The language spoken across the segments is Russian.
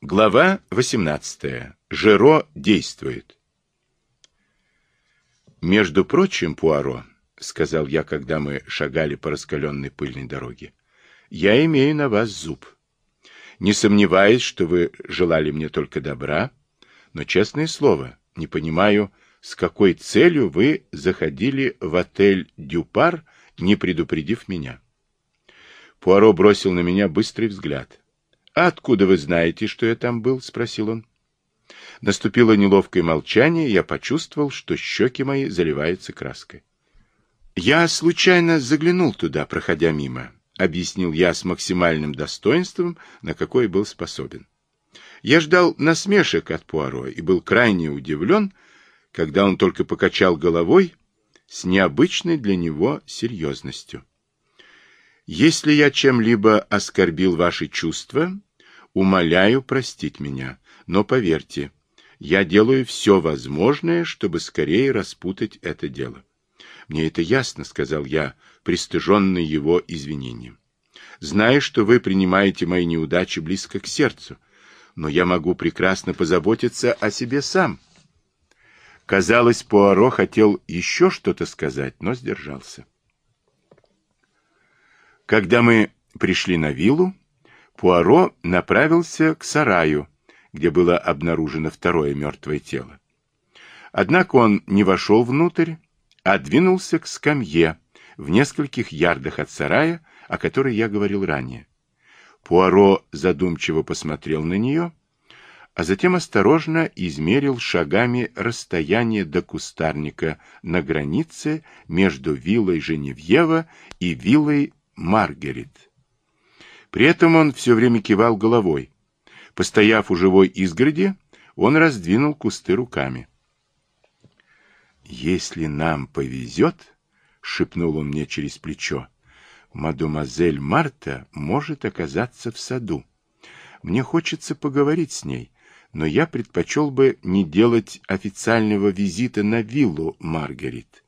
Глава 18. Жиро действует. «Между прочим, Пуаро, — сказал я, когда мы шагали по раскаленной пыльной дороге, — я имею на вас зуб. Не сомневаюсь, что вы желали мне только добра, но, честное слово, не понимаю, с какой целью вы заходили в отель «Дюпар», не предупредив меня. Пуаро бросил на меня быстрый взгляд. «А откуда вы знаете, что я там был?» — спросил он. Наступило неловкое молчание, я почувствовал, что щеки мои заливаются краской. «Я случайно заглянул туда, проходя мимо», — объяснил я с максимальным достоинством, на какой был способен. Я ждал насмешек от Пуаро и был крайне удивлен, когда он только покачал головой с необычной для него серьезностью. «Если я чем-либо оскорбил ваши чувства, Умоляю простить меня, но поверьте, я делаю все возможное, чтобы скорее распутать это дело. Мне это ясно, сказал я, пристыженный его извинением. Знаю, что вы принимаете мои неудачи близко к сердцу, но я могу прекрасно позаботиться о себе сам. Казалось, Пуаро хотел еще что-то сказать, но сдержался. Когда мы пришли на виллу, Пуаро направился к сараю, где было обнаружено второе мертвое тело. Однако он не вошел внутрь, а двинулся к скамье в нескольких ярдах от сарая, о которой я говорил ранее. Пуаро задумчиво посмотрел на нее, а затем осторожно измерил шагами расстояние до кустарника на границе между виллой Женевьева и виллой Маргарет. При этом он все время кивал головой. Постояв у живой изгороди, он раздвинул кусты руками. «Если нам повезет, — шепнул он мне через плечо, — мадемуазель Марта может оказаться в саду. Мне хочется поговорить с ней, но я предпочел бы не делать официального визита на виллу Маргарит.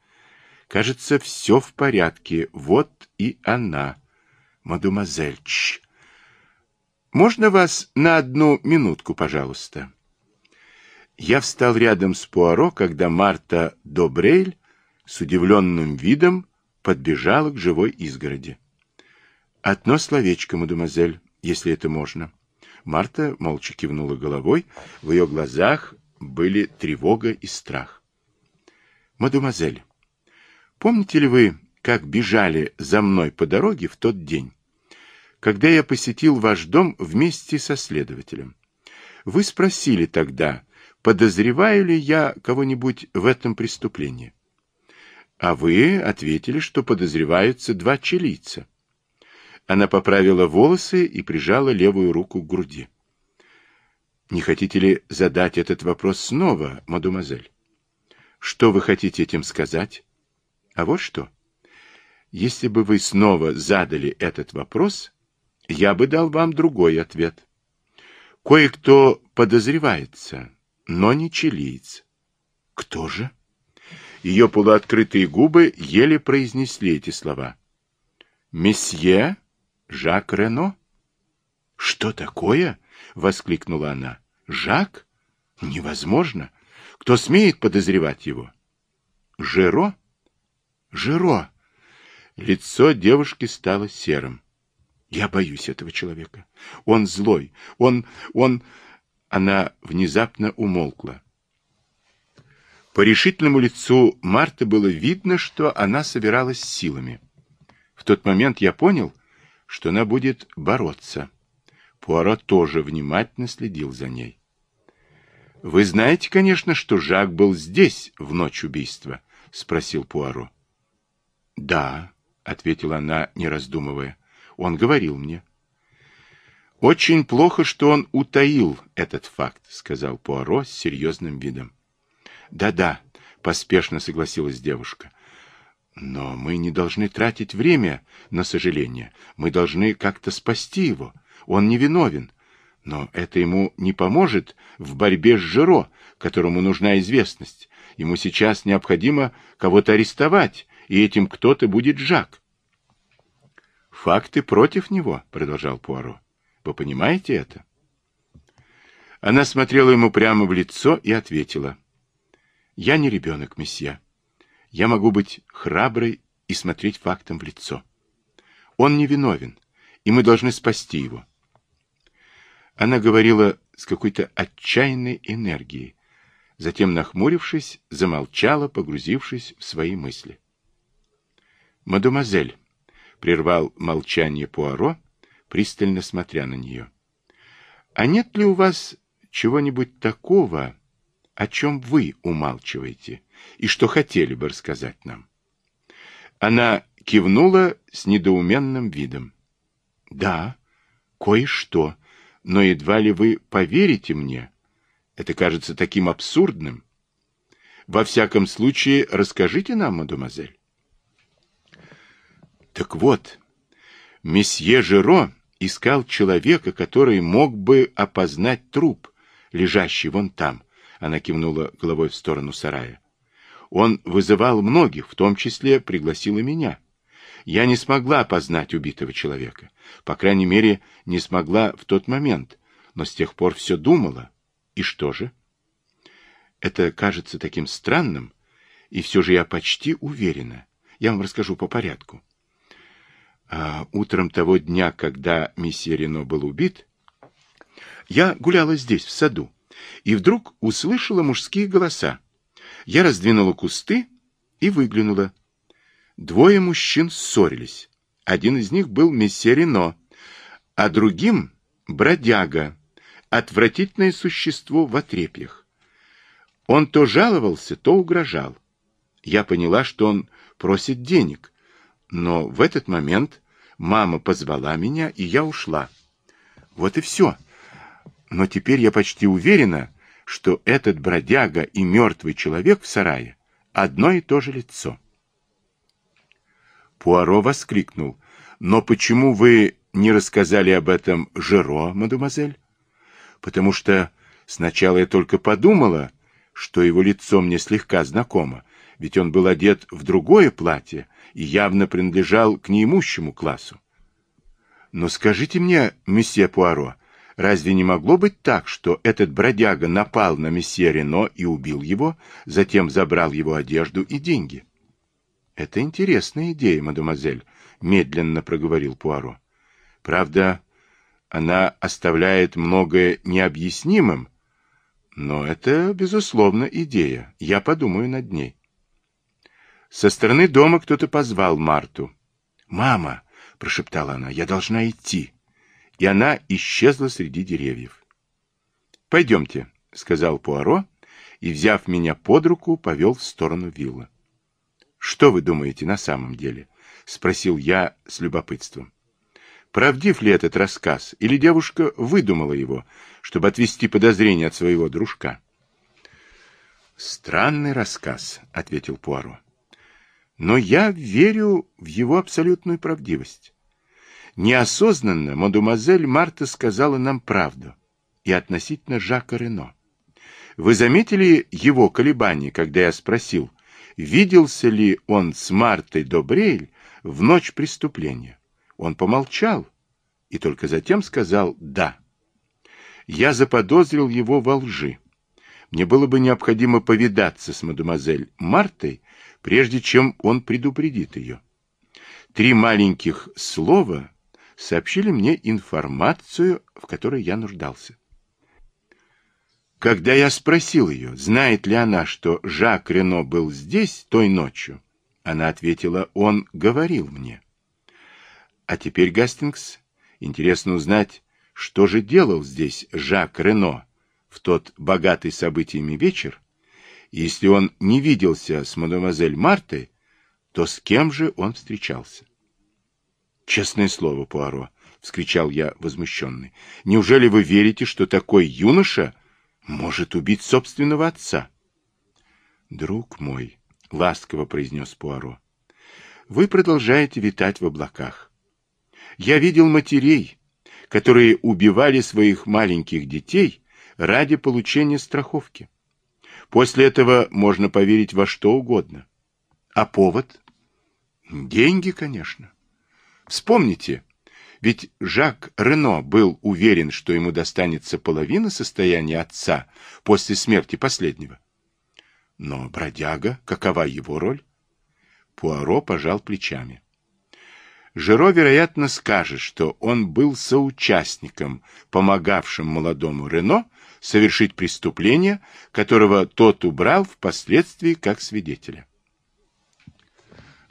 Кажется, все в порядке, вот и она» мадемуазель, чш. Можно вас на одну минутку, пожалуйста? Я встал рядом с Пуаро, когда Марта Добрейль с удивленным видом подбежала к живой изгороди. «Одно словечко, мадемуазель, если это можно». Марта молча кивнула головой, в ее глазах были тревога и страх. «Мадемуазель, помните ли вы, как бежали за мной по дороге в тот день, когда я посетил ваш дом вместе со следователем. Вы спросили тогда, подозреваю ли я кого-нибудь в этом преступлении. А вы ответили, что подозреваются два чилийца. Она поправила волосы и прижала левую руку к груди. Не хотите ли задать этот вопрос снова, мадемуазель? Что вы хотите этим сказать? А вот что. Если бы вы снова задали этот вопрос, я бы дал вам другой ответ. Кое-кто подозревается, но не чилиец. Кто же? Ее полуоткрытые губы еле произнесли эти слова. Месье Жак Рено? Что такое? Воскликнула она. Жак? Невозможно. Кто смеет подозревать его? Жиро? Жиро. Лицо девушки стало серым. Я боюсь этого человека. Он злой. Он... он... Она внезапно умолкла. По решительному лицу Марты было видно, что она собиралась силами. В тот момент я понял, что она будет бороться. Пуаро тоже внимательно следил за ней. — Вы знаете, конечно, что Жак был здесь в ночь убийства? — спросил Пуаро. — Да, — ответила она, не раздумывая. Он говорил мне. Очень плохо, что он утаил этот факт, сказал Пуаро с серьезным видом. Да-да, поспешно согласилась девушка. Но мы не должны тратить время на сожаление. Мы должны как-то спасти его. Он невиновен. Но это ему не поможет в борьбе с Жиро, которому нужна известность. Ему сейчас необходимо кого-то арестовать, и этим кто-то будет Жак. Факты против него, продолжал Пуаро. Вы понимаете это? Она смотрела ему прямо в лицо и ответила. «Я не ребенок, месье. Я могу быть храброй и смотреть фактам в лицо. Он не виновен, и мы должны спасти его». Она говорила с какой-то отчаянной энергией. Затем, нахмурившись, замолчала, погрузившись в свои мысли. «Мадемуазель», — прервал молчание Пуаро, пристально смотря на нее, — «а нет ли у вас чего-нибудь такого, о чем вы умалчиваете и что хотели бы рассказать нам?» Она кивнула с недоуменным видом. «Да, кое-что», но едва ли вы поверите мне. Это кажется таким абсурдным. Во всяком случае, расскажите нам, мадемуазель. Так вот, месье Жиро искал человека, который мог бы опознать труп, лежащий вон там. Она кивнула головой в сторону сарая. Он вызывал многих, в том числе пригласил и меня. Я не смогла опознать убитого человека. По крайней мере, не смогла в тот момент. Но с тех пор все думала. И что же? Это кажется таким странным, и все же я почти уверена. Я вам расскажу по порядку. А утром того дня, когда месье Рено был убит, я гуляла здесь, в саду, и вдруг услышала мужские голоса. Я раздвинула кусты и выглянула. Двое мужчин ссорились. Один из них был месье Рено, а другим — бродяга, отвратительное существо в отрепьях. Он то жаловался, то угрожал. Я поняла, что он просит денег, но в этот момент мама позвала меня, и я ушла. Вот и все. Но теперь я почти уверена, что этот бродяга и мертвый человек в сарае — одно и то же лицо. Пуаро воскликнул. «Но почему вы не рассказали об этом Жеро, мадемуазель?» «Потому что сначала я только подумала, что его лицо мне слегка знакомо, ведь он был одет в другое платье и явно принадлежал к неимущему классу. Но скажите мне, месье Пуаро, разве не могло быть так, что этот бродяга напал на месье Рено и убил его, затем забрал его одежду и деньги?» Это интересная идея, мадемуазель, медленно проговорил Пуаро. Правда, она оставляет многое необъяснимым, но это, безусловно, идея. Я подумаю над ней. Со стороны дома кто-то позвал Марту. «Мама!» — прошептала она. «Я должна идти». И она исчезла среди деревьев. «Пойдемте», — сказал Пуаро, и, взяв меня под руку, повел в сторону виллы. Что вы думаете на самом деле? Спросил я с любопытством. Правдив ли этот рассказ, или девушка выдумала его, чтобы отвести подозрения от своего дружка? Странный рассказ, ответил Пуаро. Но я верю в его абсолютную правдивость. Неосознанно мадемуазель Марта сказала нам правду и относительно Жака Рено. Вы заметили его колебания, когда я спросил, виделся ли он с Мартой Добрель в ночь преступления. Он помолчал и только затем сказал «да». Я заподозрил его во лжи. Мне было бы необходимо повидаться с мадемуазель Мартой, прежде чем он предупредит ее. Три маленьких слова сообщили мне информацию, в которой я нуждался. Когда я спросил ее, знает ли она, что Жак Рено был здесь той ночью, она ответила, он говорил мне. А теперь, Гастингс, интересно узнать, что же делал здесь Жак Рено в тот богатый событиями вечер? Если он не виделся с мадемуазель Мартой, то с кем же он встречался? Честное слово, Пуаро, — вскричал я возмущенный, — неужели вы верите, что такой юноша может убить собственного отца. Друг мой, ласково произнес Пуаро, вы продолжаете витать в облаках. Я видел матерей, которые убивали своих маленьких детей ради получения страховки. После этого можно поверить во что угодно. А повод? Деньги, конечно. Вспомните, Ведь Жак Рено был уверен, что ему достанется половина состояния отца после смерти последнего. Но бродяга, какова его роль? Пуаро пожал плечами. Жиро, вероятно, скажет, что он был соучастником, помогавшим молодому Рено совершить преступление, которого тот убрал впоследствии как свидетеля.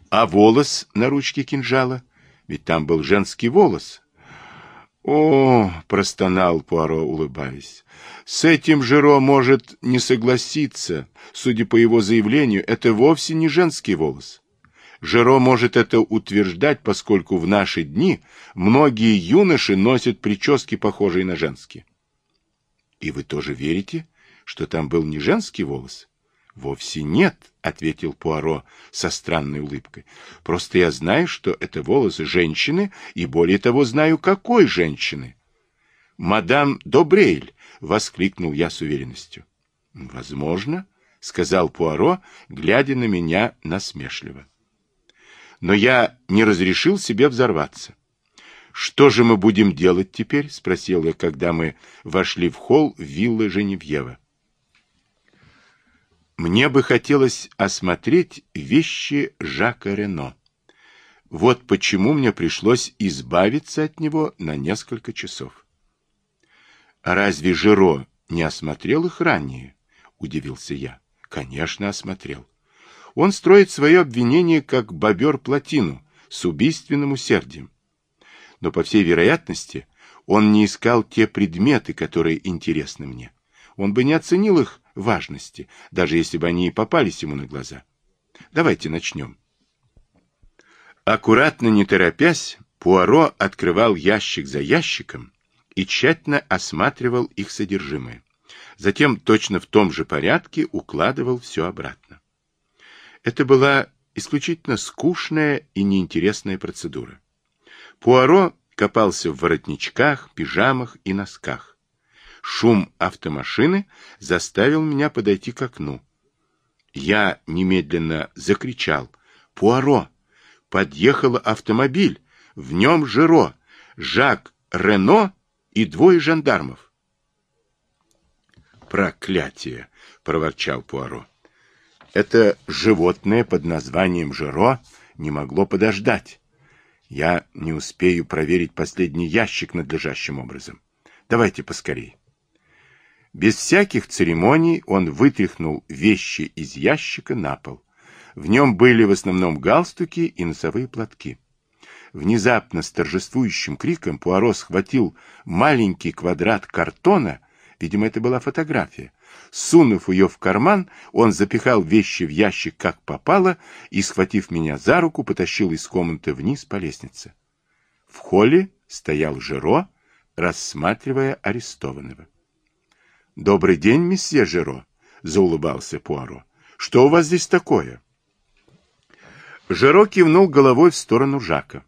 А волос на ручке кинжала? Ведь там был женский волос. О, простонал Пуаро, улыбаясь. С этим Жиро может не согласиться. Судя по его заявлению, это вовсе не женский волос. Жиро может это утверждать, поскольку в наши дни многие юноши носят прически, похожие на женские. И вы тоже верите, что там был не женский волос? Вовсе нет, ответил Пуаро со странной улыбкой. Просто я знаю, что это волосы женщины, и более того знаю, какой женщины. Мадам Добрейль, воскликнул я с уверенностью. Возможно, сказал Пуаро, глядя на меня насмешливо но я не разрешил себе взорваться. «Что же мы будем делать теперь?» — спросил я, когда мы вошли в холл виллы Женевьева. Мне бы хотелось осмотреть вещи Жака Рено. Вот почему мне пришлось избавиться от него на несколько часов. «А разве Жиро не осмотрел их ранее?» — удивился я. «Конечно, осмотрел. Он строит свое обвинение как бобер плотину с убийственным усердием. Но, по всей вероятности, он не искал те предметы, которые интересны мне. Он бы не оценил их важности, даже если бы они и попались ему на глаза. Давайте начнем. Аккуратно, не торопясь, Пуаро открывал ящик за ящиком и тщательно осматривал их содержимое. Затем точно в том же порядке укладывал все обратно. Это была исключительно скучная и неинтересная процедура. Пуаро копался в воротничках, пижамах и носках. Шум автомашины заставил меня подойти к окну. Я немедленно закричал. «Пуаро! Подъехал автомобиль! В нем Жиро, Жак Рено и двое жандармов!» «Проклятие!» — проворчал Пуаро. Это животное под названием Жиро не могло подождать. Я не успею проверить последний ящик надлежащим образом. Давайте поскорей. Без всяких церемоний он вытряхнул вещи из ящика на пол. В нем были в основном галстуки и носовые платки. Внезапно с торжествующим криком Пуаро схватил маленький квадрат картона, видимо, это была фотография, Сунув ее в карман, он запихал вещи в ящик как попало и, схватив меня за руку, потащил из комнаты вниз по лестнице. В холле стоял Жиро, рассматривая арестованного. — Добрый день, месье Жиро, — заулыбался Пуаро. — Что у вас здесь такое? Жиро кивнул головой в сторону Жака.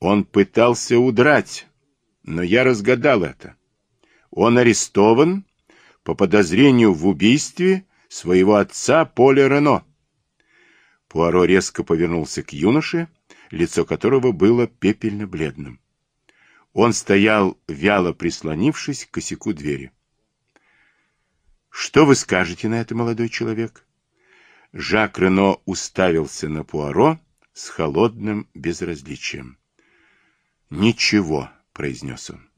Он пытался удрать, но я разгадал это. Он арестован по подозрению в убийстве своего отца Поля Рено. Пуаро резко повернулся к юноше, лицо которого было пепельно-бледным. Он стоял, вяло прислонившись к косяку двери. «Что вы скажете на это, молодой человек?» Жак Рено уставился на Пуаро с холодным безразличием. «Ничего», — произнес он.